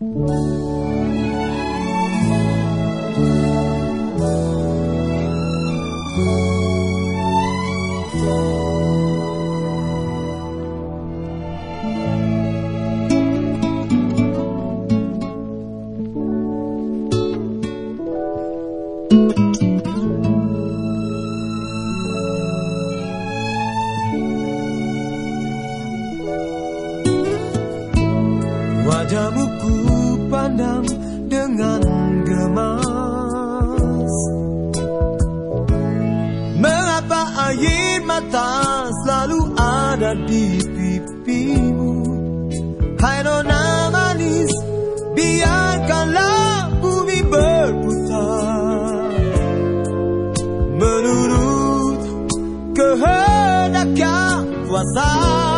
Thank you. Pandang dengan gemas. Mengapa air mata selalu ada di pipimu? Hai nona manis Biarkanlah bumi berputar. Menurut kehendak yang kuasa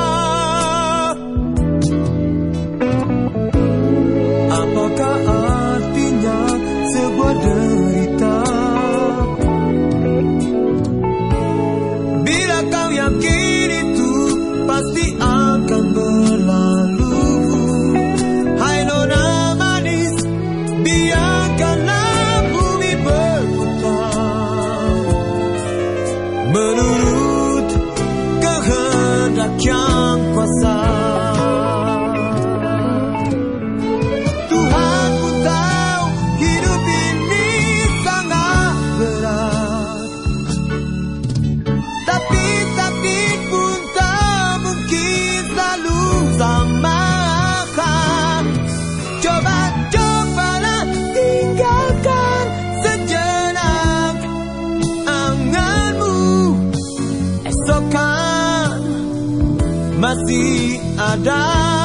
masih ada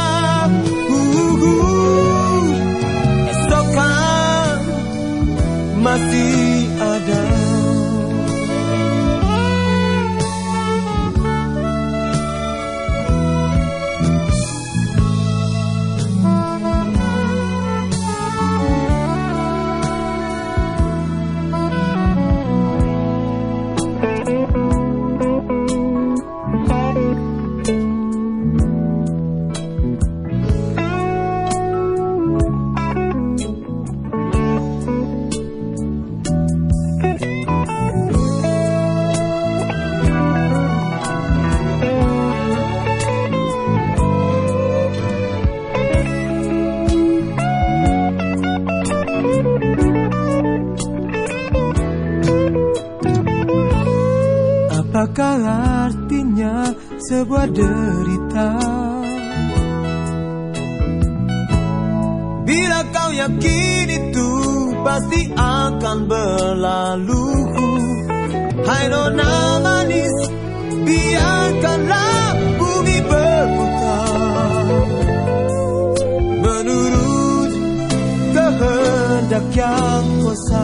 Apakah artinya sebuah derita. Bila kau yakin itu pasti akan berlalu. Hai nona manis Biarkanlah bumi berputar. Menurut kehendak yang kuasa